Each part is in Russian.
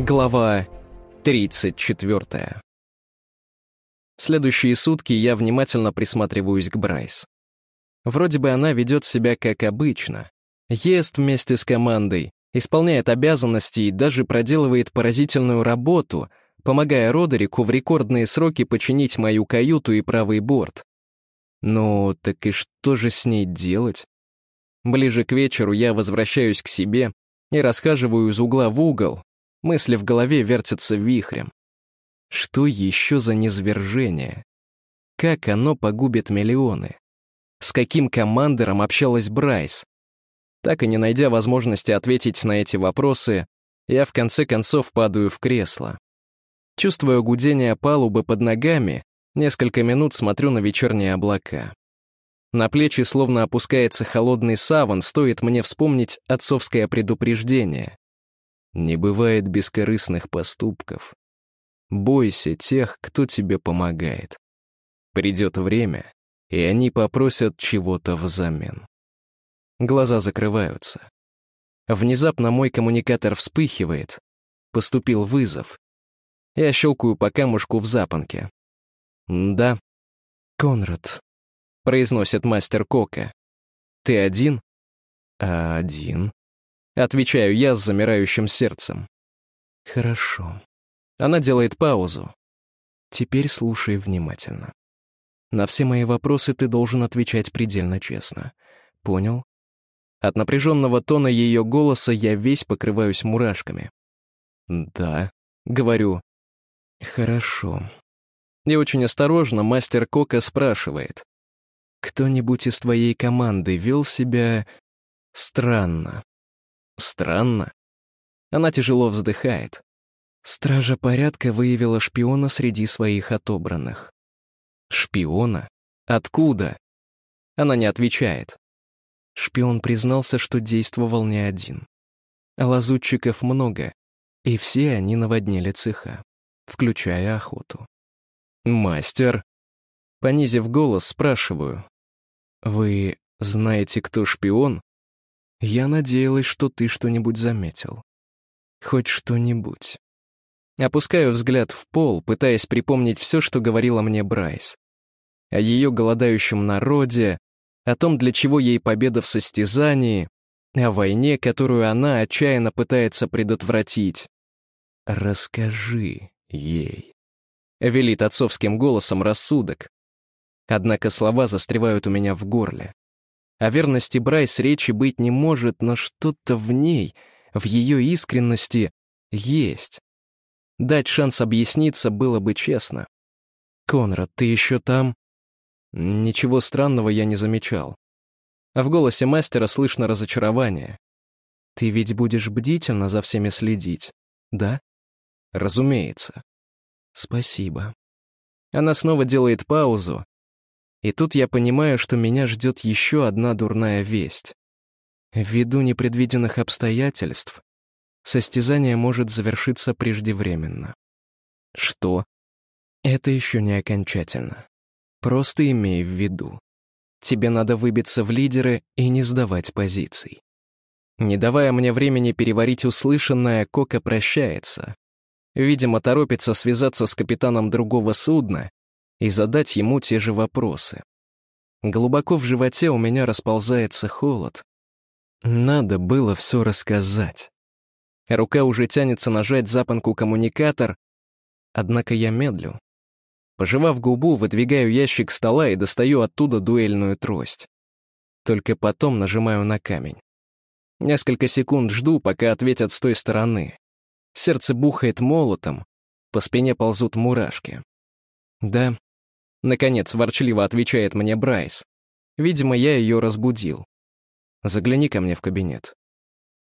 Глава 34. Следующие сутки я внимательно присматриваюсь к Брайс. Вроде бы она ведет себя как обычно. Ест вместе с командой, исполняет обязанности и даже проделывает поразительную работу, помогая Родерику в рекордные сроки починить мою каюту и правый борт. Ну, так и что же с ней делать? Ближе к вечеру я возвращаюсь к себе и расхаживаю из угла в угол. Мысли в голове вертятся вихрем. Что еще за низвержение? Как оно погубит миллионы? С каким командором общалась Брайс? Так и не найдя возможности ответить на эти вопросы, я в конце концов падаю в кресло. Чувствуя гудение палубы под ногами, несколько минут смотрю на вечерние облака. На плечи словно опускается холодный саван, стоит мне вспомнить отцовское предупреждение. Не бывает бескорыстных поступков. Бойся тех, кто тебе помогает. Придет время, и они попросят чего-то взамен. Глаза закрываются. Внезапно мой коммуникатор вспыхивает. Поступил вызов. Я щелкаю по камушку в запонке. «Да». «Конрад, произносит мастер Кока. «Ты один?» «А один?» Отвечаю я с замирающим сердцем. «Хорошо». Она делает паузу. «Теперь слушай внимательно. На все мои вопросы ты должен отвечать предельно честно. Понял?» От напряженного тона ее голоса я весь покрываюсь мурашками. «Да», — говорю. «Хорошо». И очень осторожно мастер Кока спрашивает. Кто-нибудь из твоей команды вел себя странно. Странно? Она тяжело вздыхает. Стража порядка выявила шпиона среди своих отобранных. Шпиона? Откуда? Она не отвечает. Шпион признался, что действовал не один. лазутчиков много, и все они наводнили цеха, включая охоту. «Мастер», Понизив голос, спрашиваю. «Вы знаете, кто шпион?» Я надеялась, что ты что-нибудь заметил. Хоть что-нибудь. Опускаю взгляд в пол, пытаясь припомнить все, что говорила мне Брайс. О ее голодающем народе, о том, для чего ей победа в состязании, о войне, которую она отчаянно пытается предотвратить. «Расскажи ей», — велит отцовским голосом рассудок. Однако слова застревают у меня в горле. О верности Брайс речи быть не может, но что-то в ней, в ее искренности, есть. Дать шанс объясниться было бы честно. «Конрад, ты еще там?» Ничего странного я не замечал. А в голосе мастера слышно разочарование. «Ты ведь будешь бдительно за всеми следить, да?» «Разумеется». «Спасибо». Она снова делает паузу, и тут я понимаю, что меня ждет еще одна дурная весть. Ввиду непредвиденных обстоятельств, состязание может завершиться преждевременно. Что? Это еще не окончательно. Просто имей в виду. Тебе надо выбиться в лидеры и не сдавать позиций. Не давая мне времени переварить услышанное, Кока прощается. Видимо, торопится связаться с капитаном другого судна и задать ему те же вопросы. Глубоко в животе у меня расползается холод. Надо было все рассказать. Рука уже тянется нажать запонку коммуникатор, однако я медлю. Пожевав губу, выдвигаю ящик стола и достаю оттуда дуэльную трость. Только потом нажимаю на камень. Несколько секунд жду, пока ответят с той стороны. Сердце бухает молотом, по спине ползут мурашки. Да, Наконец, ворчливо отвечает мне Брайс. Видимо, я ее разбудил. Загляни ко мне в кабинет.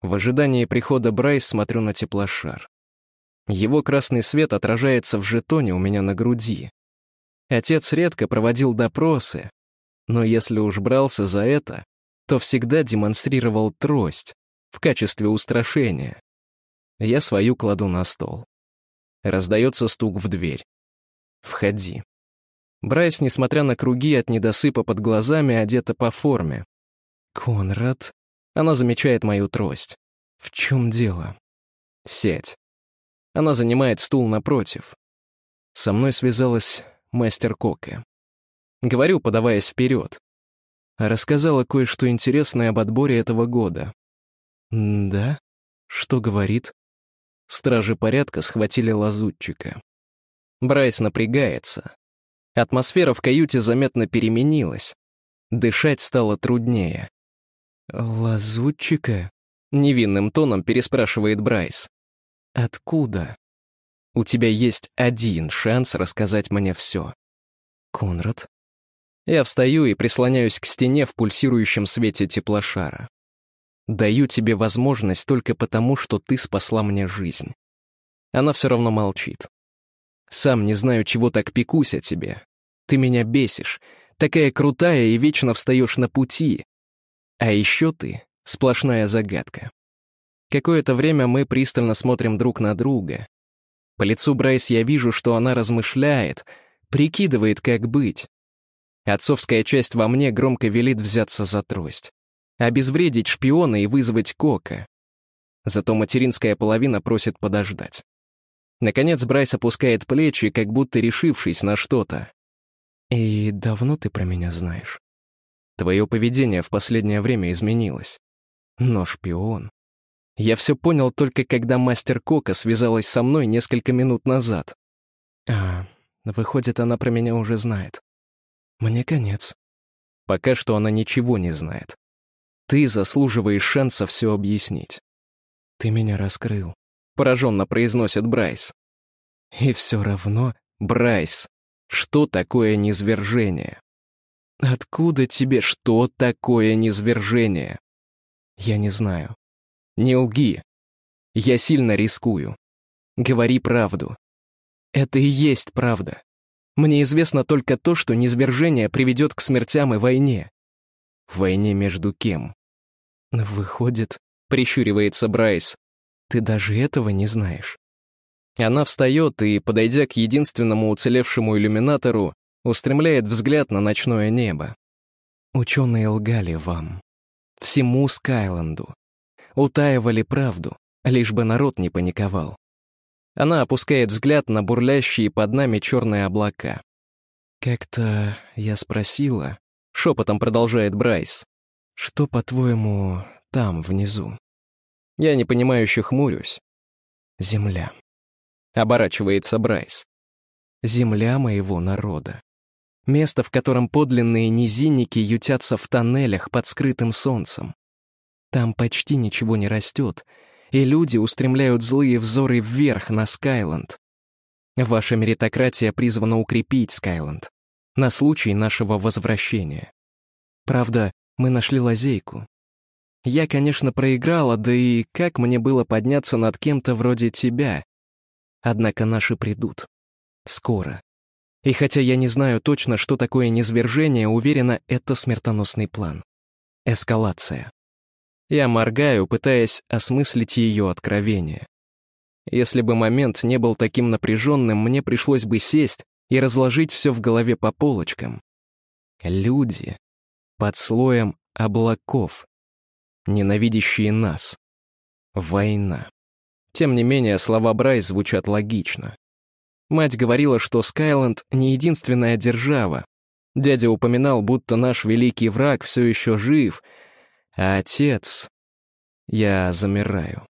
В ожидании прихода Брайс смотрю на теплошар. Его красный свет отражается в жетоне у меня на груди. Отец редко проводил допросы, но если уж брался за это, то всегда демонстрировал трость в качестве устрашения. Я свою кладу на стол. Раздается стук в дверь. «Входи». Брайс, несмотря на круги от недосыпа под глазами, одета по форме. «Конрад?» Она замечает мою трость. «В чем дело?» «Сядь». Она занимает стул напротив. Со мной связалась мастер Кока. Говорю, подаваясь вперед. Рассказала кое-что интересное об отборе этого года. «Да? Что говорит?» Стражи порядка схватили лазутчика. Брайс напрягается. Атмосфера в каюте заметно переменилась. Дышать стало труднее. «Лазутчика?» — невинным тоном переспрашивает Брайс. «Откуда?» «У тебя есть один шанс рассказать мне все». «Конрад?» Я встаю и прислоняюсь к стене в пульсирующем свете теплошара. Даю тебе возможность только потому, что ты спасла мне жизнь. Она все равно молчит. Сам не знаю, чего так пекусь о тебе. Ты меня бесишь. Такая крутая и вечно встаешь на пути. А еще ты — сплошная загадка. Какое-то время мы пристально смотрим друг на друга. По лицу Брайс я вижу, что она размышляет, прикидывает, как быть. Отцовская часть во мне громко велит взяться за трость. Обезвредить шпиона и вызвать Кока. Зато материнская половина просит подождать. Наконец Брайс опускает плечи, как будто решившись на что-то. «И давно ты про меня знаешь?» «Твое поведение в последнее время изменилось. Но шпион...» Я все понял только когда мастер Кока связалась со мной несколько минут назад. А, выходит, она про меня уже знает. Мне конец. Пока что она ничего не знает. Ты заслуживаешь шанса все объяснить. Ты меня раскрыл. Пораженно произносит Брайс. И все равно, Брайс, что такое низвержение? Откуда тебе что такое низвержение? Я не знаю. Не лги. Я сильно рискую. Говори правду. Это и есть правда. Мне известно только то, что низвержение приведет к смертям и войне. В войне между кем? Выходит, прищуривается Брайс, ты даже этого не знаешь. Она встает и, подойдя к единственному уцелевшему иллюминатору, устремляет взгляд на ночное небо. Ученые лгали вам. Всему Скайланду. Утаивали правду, лишь бы народ не паниковал. Она опускает взгляд на бурлящие под нами черные облака. «Как-то я спросила», — шепотом продолжает Брайс, «что, по-твоему, там, внизу?» Я непонимающе хмурюсь. «Земля», — оборачивается Брайс. «Земля моего народа. Место, в котором подлинные низинники ютятся в тоннелях под скрытым солнцем. Там почти ничего не растет, и люди устремляют злые взоры вверх на Скайланд. Ваша меритократия призвана укрепить Скайланд на случай нашего возвращения. Правда, мы нашли лазейку. Я, конечно, проиграла, да и как мне было подняться над кем-то вроде тебя? Однако наши придут. Скоро. И хотя я не знаю точно, что такое низвержение, уверена, это смертоносный план. Эскалация. Я моргаю, пытаясь осмыслить ее откровение. Если бы момент не был таким напряженным, мне пришлось бы сесть и разложить все в голове по полочкам. Люди под слоем облаков, ненавидящие нас. Война. Тем не менее, слова Брайс звучат логично. Мать говорила, что Скайленд не единственная держава. Дядя упоминал, будто наш великий враг все еще жив — а отец... Я замираю.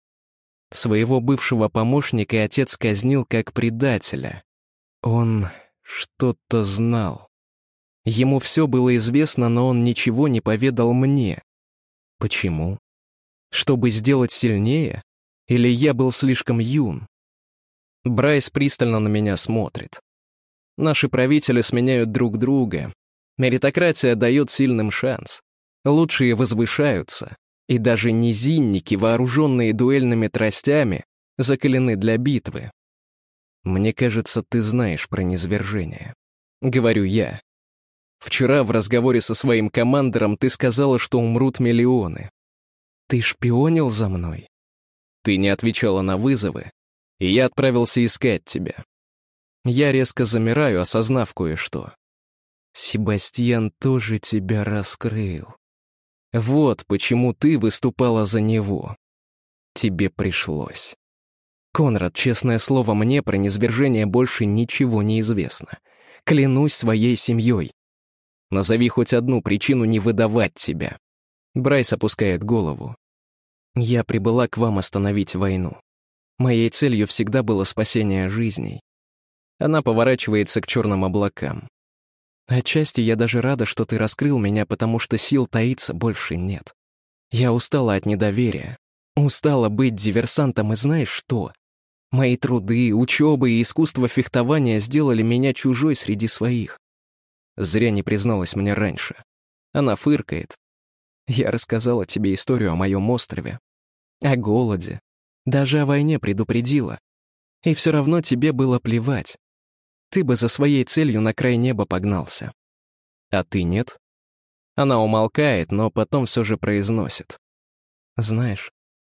Своего бывшего помощника отец казнил как предателя. Он что-то знал. Ему все было известно, но он ничего не поведал мне. Почему? Чтобы сделать сильнее? Или я был слишком юн? Брайс пристально на меня смотрит. Наши правители сменяют друг друга. Меритократия дает сильным шанс. Лучшие возвышаются, и даже низинники, вооруженные дуэльными тростями, закалены для битвы. «Мне кажется, ты знаешь про низвержение», — говорю я. Вчера в разговоре со своим командором ты сказала, что умрут миллионы. Ты шпионил за мной? Ты не отвечала на вызовы, и я отправился искать тебя. Я резко замираю, осознав кое-что. Себастьян тоже тебя раскрыл. Вот почему ты выступала за него. Тебе пришлось. Конрад, честное слово, мне про низвержение больше ничего не известно. Клянусь своей семьей. Назови хоть одну причину не выдавать тебя. Брайс опускает голову. Я прибыла к вам остановить войну. Моей целью всегда было спасение жизней. Она поворачивается к черным облакам. Отчасти я даже рада, что ты раскрыл меня, потому что сил таиться больше нет. Я устала от недоверия. Устала быть диверсантом, и знаешь что? Мои труды, учеба и искусство фехтования сделали меня чужой среди своих. Зря не призналась мне раньше. Она фыркает. Я рассказала тебе историю о моем острове. О голоде. Даже о войне предупредила. И все равно тебе было плевать. Ты бы за своей целью на край неба погнался. А ты нет? Она умолкает, но потом все же произносит. Знаешь,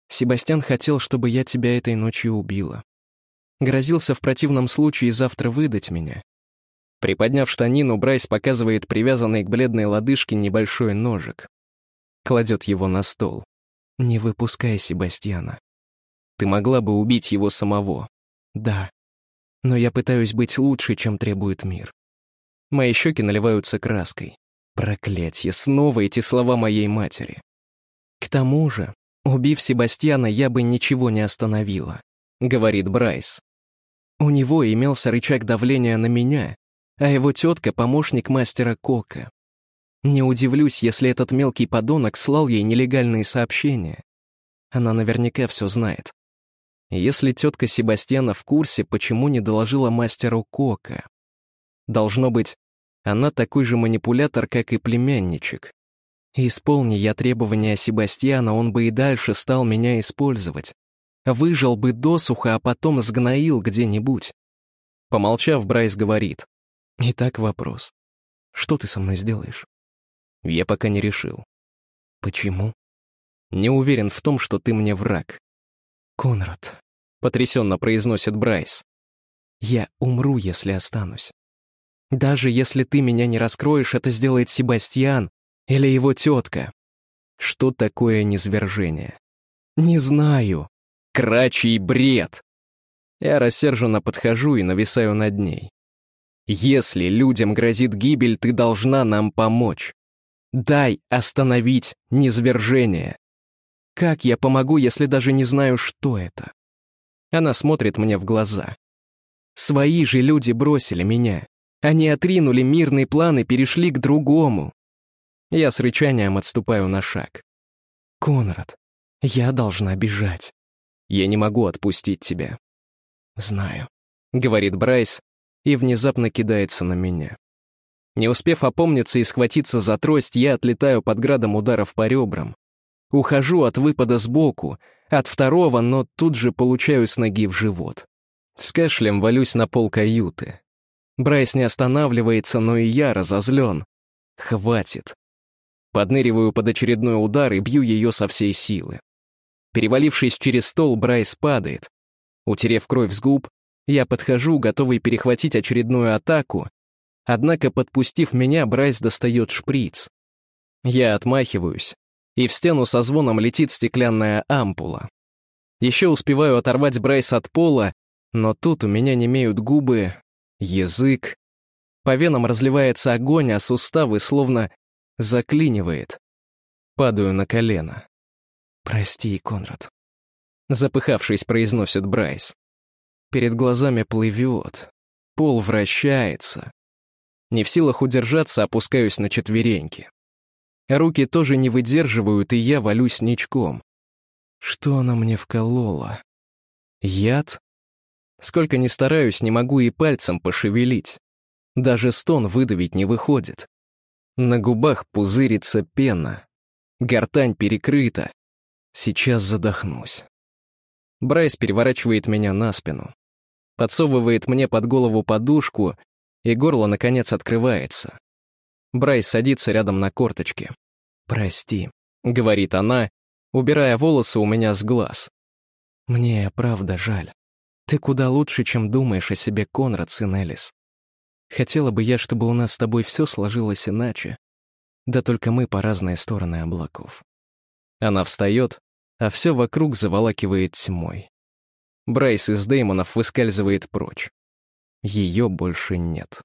Себастьян хотел, чтобы я тебя этой ночью убила. Грозился в противном случае завтра выдать меня. Приподняв штанину, Брайс показывает привязанный к бледной лодыжке небольшой ножик. Кладет его на стол. «Не выпускай Себастьяна. Ты могла бы убить его самого. Да. Но я пытаюсь быть лучше, чем требует мир. Мои щеки наливаются краской. Проклятье, снова эти слова моей матери. К тому же, убив Себастьяна, я бы ничего не остановила, говорит Брайс. У него имелся рычаг давления на меня, а его тетка — помощник мастера Кока. Не удивлюсь, если этот мелкий подонок слал ей нелегальные сообщения. Она наверняка все знает. Если тетка Себастьяна в курсе, почему не доложила мастеру Кока? Должно быть, она такой же манипулятор, как и племянничек. Исполни я требования Себастьяна, он бы и дальше стал меня использовать. Выжил бы досуха, а потом сгноил где-нибудь. Помолчав, Брайс говорит. Итак, вопрос. Что ты со мной сделаешь? Я пока не решил. Почему? Не уверен в том, что ты мне враг. Конрад, потрясенно произносит Брайс. Я умру, если останусь. Даже если ты меня не раскроешь, это сделает Себастьян или его тетка. Что такое низвержение? Не знаю. Крачий бред. Я рассерженно подхожу и нависаю над ней. Если людям грозит гибель, ты должна нам помочь. Дай остановить низвержение. Как я помогу, если даже не знаю, что это? Она смотрит мне в глаза. Свои же люди бросили меня. Они отринули мирный план и перешли к другому. Я с рычанием отступаю на шаг. «Конрад, я должна бежать. Я не могу отпустить тебя». «Знаю», — говорит Брайс и внезапно кидается на меня. Не успев опомниться и схватиться за трость, я отлетаю под градом ударов по ребрам. Ухожу от выпада сбоку, от второго, но тут же получаю с ноги в живот. С кашлем валюсь на пол каюты. Брайс не останавливается, но и я разозлен. Хватит. Подныриваю под очередной удар и бью ее со всей силы. Перевалившись через стол, Брайс падает. Утерев кровь с губ, я подхожу, готовый перехватить очередную атаку, однако, подпустив меня, Брайс достает шприц. Я отмахиваюсь, и в стену со звоном летит стеклянная ампула. Еще успеваю оторвать Брайс от пола, но тут у меня немеют губы, язык. По венам разливается огонь, а суставы словно заклинивает. Падаю на колено. «Прости, Конрад», — запыхавшись, произносит Брайс. Перед глазами плывет, пол вращается. Не в силах удержаться, опускаюсь на четвереньки. Руки тоже не выдерживают, и я валюсь ничком. Что она мне вколола? Яд? Сколько ни стараюсь, не могу и пальцем пошевелить. Даже стон выдавить не выходит. На губах пузырится пена. Гортань перекрыта. Сейчас задохнусь. Брайс переворачивает меня на спину. Подсовывает мне под голову подушку, и горло, наконец, открывается. Брайс садится рядом на корточке. «Прости», — говорит она, убирая волосы у меня с глаз. «Мне правда жаль. Ты куда лучше, чем думаешь о себе, Конрад, сын Элис. Хотела бы я, чтобы у нас с тобой все сложилось иначе. Да только мы по разные стороны облаков». Она встает, а все вокруг заволакивает тьмой. Брайс из Деймонов выскальзывает прочь. Ее больше нет.